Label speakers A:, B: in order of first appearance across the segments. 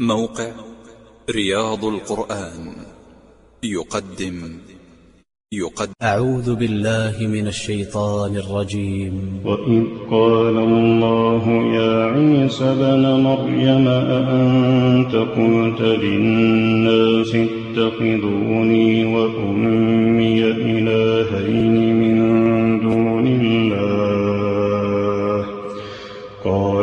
A: موقع رياض القرآن. يقدم. يقدم.
B: أعوذ بالله من الشيطان الرجيم.
C: وإذ قال الله يا عيسى بن مريم أأنت قلت للناس اتخذوني وأمي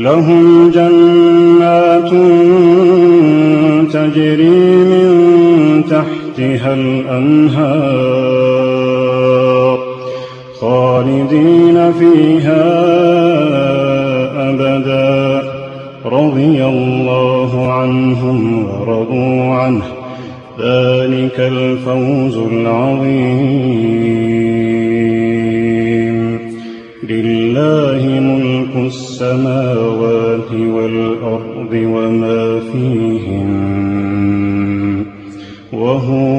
C: لهم جنات تجري من تحتها الأنهار خالدين فيها أبدا. رضي الله عنهم ورضوا عنه. ذلك الفوز العظيم. السماوات والأرض وما فيهن وهو